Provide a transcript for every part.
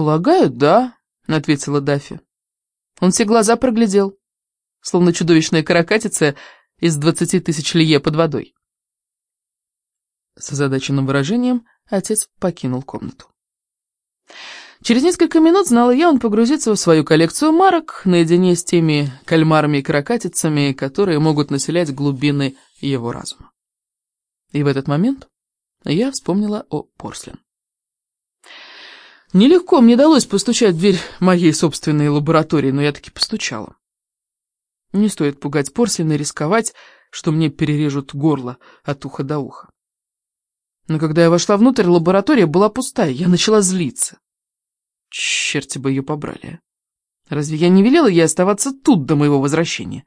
«Полагаю, да», — ответила Даффи. Он все глаза проглядел, словно чудовищная каракатица из двадцати тысяч лье под водой. С озадаченным выражением отец покинул комнату. Через несколько минут, знала я, он погрузится в свою коллекцию марок наедине с теми кальмарами и каракатицами, которые могут населять глубины его разума. И в этот момент я вспомнила о Порслин. Нелегко мне удалось постучать в дверь моей собственной лаборатории, но я таки постучала. Не стоит пугать Порслина и рисковать, что мне перережут горло от уха до уха. Но когда я вошла внутрь, лаборатория была пустая, я начала злиться. Черти бы ее побрали. Разве я не велела ей оставаться тут до моего возвращения?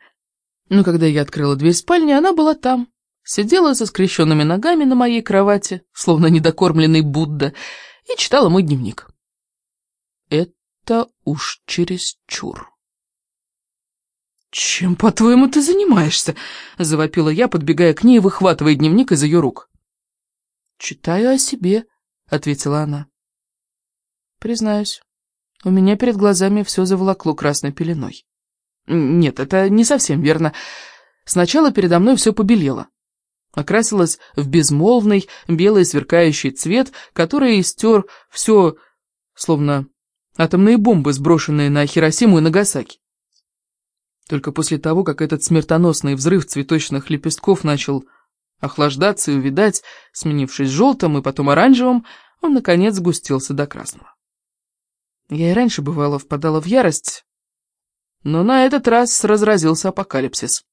Но когда я открыла дверь спальни, она была там. Сидела со скрещенными ногами на моей кровати, словно недокормленный Будда, и читала мой дневник. Это уж чересчур. «Чем, по-твоему, ты занимаешься?» — завопила я, подбегая к ней и выхватывая дневник из ее рук. «Читаю о себе», — ответила она. Признаюсь, у меня перед глазами все заволокло красной пеленой. Нет, это не совсем верно. Сначала передо мной все побелело. Окрасилось в безмолвный, белый сверкающий цвет, который стер все, словно атомные бомбы, сброшенные на Хиросиму и Нагасаки. Только после того, как этот смертоносный взрыв цветочных лепестков начал охлаждаться и увидать, сменившись желтым и потом оранжевым, он, наконец, сгустился до красного. Я и раньше, бывало, впадала в ярость, но на этот раз разразился апокалипсис.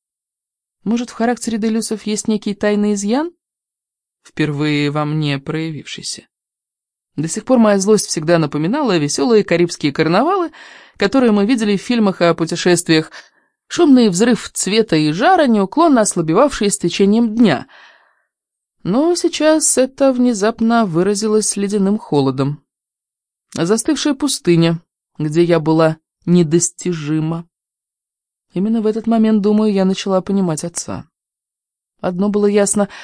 Может, в характере Делюсов есть некий тайный изъян, впервые во мне проявившийся? До сих пор моя злость всегда напоминала веселые карибские карнавалы, которые мы видели в фильмах о путешествиях, шумный взрыв цвета и жара, неуклонно ослабевавший с течением дня. Но сейчас это внезапно выразилось ледяным холодом застывшая пустыня, где я была недостижима. Именно в этот момент, думаю, я начала понимать отца. Одно было ясно —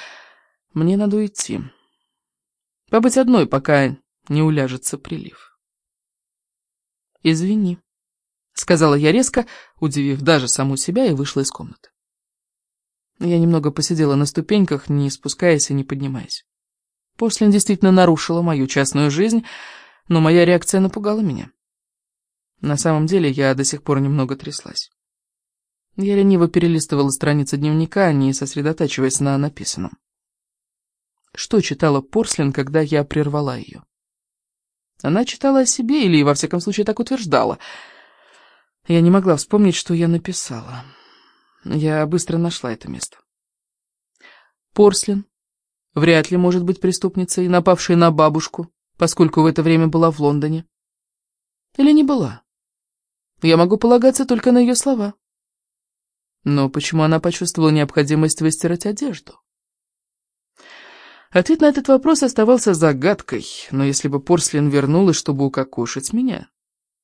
мне надо уйти. Побыть одной, пока не уляжется прилив. «Извини», — сказала я резко, удивив даже саму себя, и вышла из комнаты. Я немного посидела на ступеньках, не спускаясь и не поднимаясь. Послин действительно нарушила мою частную жизнь — но моя реакция напугала меня. На самом деле я до сих пор немного тряслась. Я лениво перелистывала страницы дневника, не сосредотачиваясь на написанном. Что читала Порслин, когда я прервала ее? Она читала о себе, или, во всяком случае, так утверждала. Я не могла вспомнить, что я написала. Я быстро нашла это место. Порслин вряд ли может быть преступницей, напавшей на бабушку, поскольку в это время была в Лондоне. Или не была? Я могу полагаться только на ее слова. Но почему она почувствовала необходимость выстирать одежду? Ответ на этот вопрос оставался загадкой, но если бы Порслин вернулась, чтобы укокошить меня,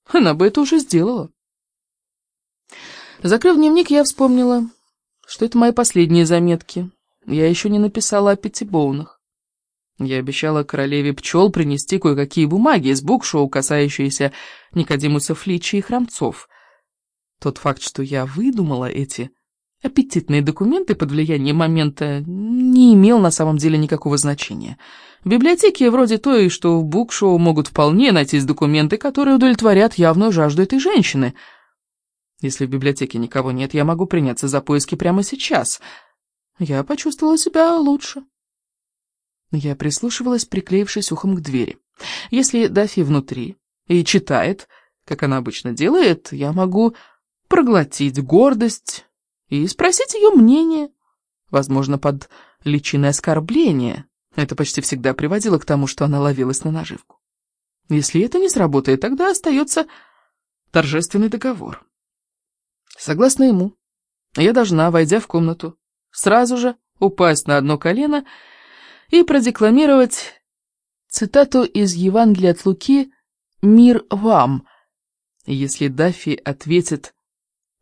она бы это уже сделала. Закрыв дневник, я вспомнила, что это мои последние заметки. Я еще не написала о Пятибоунах. Я обещала королеве пчел принести кое-какие бумаги из букшоу, касающиеся Никодимуса Фличи и Храмцов. Тот факт, что я выдумала эти аппетитные документы под влиянием момента, не имел на самом деле никакого значения. В библиотеке вроде той, что в букшоу могут вполне найтись документы, которые удовлетворят явную жажду этой женщины. Если в библиотеке никого нет, я могу приняться за поиски прямо сейчас. Я почувствовала себя лучше. Я прислушивалась, приклеившись ухом к двери. Если Дафи внутри и читает, как она обычно делает, я могу проглотить гордость и спросить ее мнение, возможно, под личиной оскорбления. Это почти всегда приводило к тому, что она ловилась на наживку. Если это не сработает, тогда остается торжественный договор. Согласно ему, я должна, войдя в комнату, сразу же упасть на одно колено и продекламировать цитату из Евангелия от Луки «Мир вам». Если Дафи ответит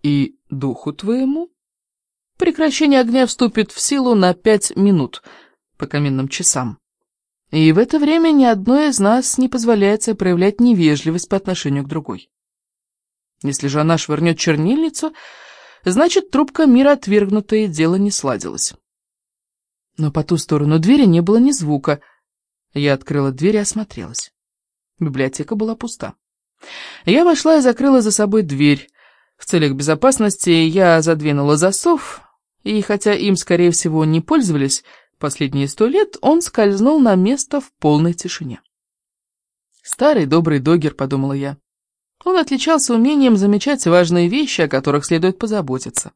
«И духу твоему», прекращение огня вступит в силу на пять минут по каменным часам. И в это время ни одной из нас не позволяется проявлять невежливость по отношению к другой. Если же она швырнет чернильницу, значит, трубка мира отвергнута, и дело не сладилось. Но по ту сторону двери не было ни звука. Я открыла дверь и осмотрелась. Библиотека была пуста. Я вошла и закрыла за собой дверь. В целях безопасности я задвинула засов, и хотя им, скорее всего, не пользовались последние сто лет, он скользнул на место в полной тишине. «Старый добрый догер», — подумала я. Он отличался умением замечать важные вещи, о которых следует позаботиться.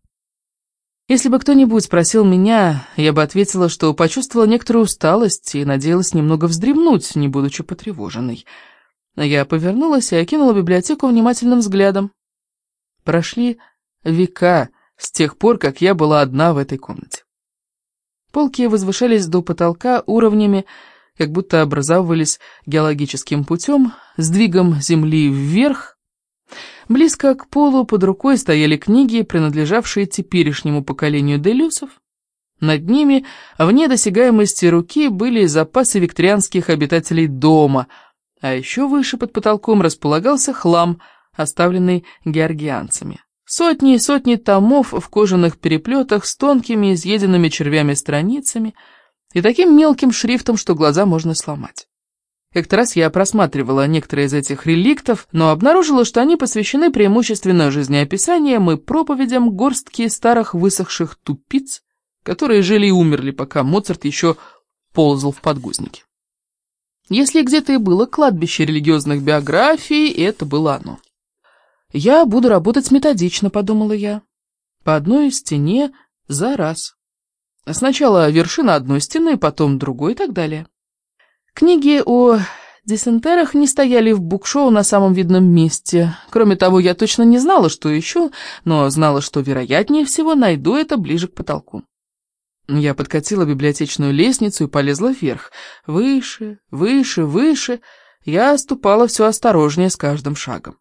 Если бы кто-нибудь спросил меня, я бы ответила, что почувствовала некоторую усталость и надеялась немного вздремнуть, не будучи потревоженной. Я повернулась и окинула библиотеку внимательным взглядом. Прошли века с тех пор, как я была одна в этой комнате. Полки возвышались до потолка уровнями, как будто образовывались геологическим путем, сдвигом земли вверх, Близко к полу под рукой стояли книги, принадлежавшие теперешнему поколению делюсов. Над ними, вне досягаемости руки, были запасы викторианских обитателей дома, а еще выше под потолком располагался хлам, оставленный георгианцами. Сотни и сотни томов в кожаных переплетах с тонкими, изъеденными червями страницами и таким мелким шрифтом, что глаза можно сломать. Как-то раз я просматривала некоторые из этих реликтов, но обнаружила, что они посвящены преимущественно жизнеописаниям и проповедям горстки старых высохших тупиц, которые жили и умерли, пока Моцарт еще ползал в подгузнике. Если где-то и было кладбище религиозных биографий, это было оно. «Я буду работать методично», — подумала я. «По одной стене за раз. Сначала вершина одной стены, потом другой и так далее». Книги о десентерах не стояли в букшоу на самом видном месте. Кроме того, я точно не знала, что ищу, но знала, что вероятнее всего найду это ближе к потолку. Я подкатила библиотечную лестницу и полезла вверх. Выше, выше, выше. Я ступала все осторожнее с каждым шагом.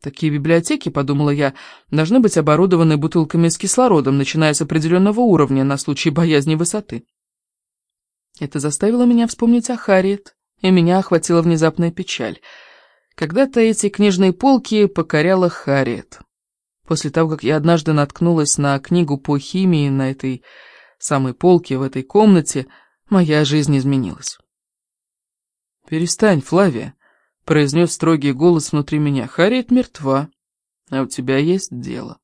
Такие библиотеки, подумала я, должны быть оборудованы бутылками с кислородом, начиная с определенного уровня на случай боязни высоты. Это заставило меня вспомнить о Харриет, и меня охватила внезапная печаль. Когда-то эти книжные полки покоряла Харриет. После того, как я однажды наткнулась на книгу по химии на этой самой полке в этой комнате, моя жизнь изменилась. «Перестань, Флавия», — произнес строгий голос внутри меня. «Харриет мертва, а у тебя есть дело».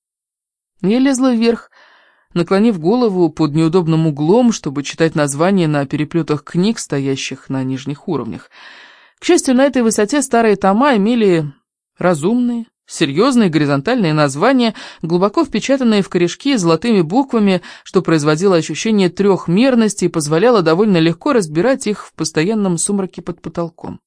Я лезла вверх, наклонив голову под неудобным углом, чтобы читать названия на переплетах книг, стоящих на нижних уровнях. К счастью, на этой высоте старые тома имели разумные, серьезные горизонтальные названия, глубоко впечатанные в корешки золотыми буквами, что производило ощущение трехмерности и позволяло довольно легко разбирать их в постоянном сумраке под потолком.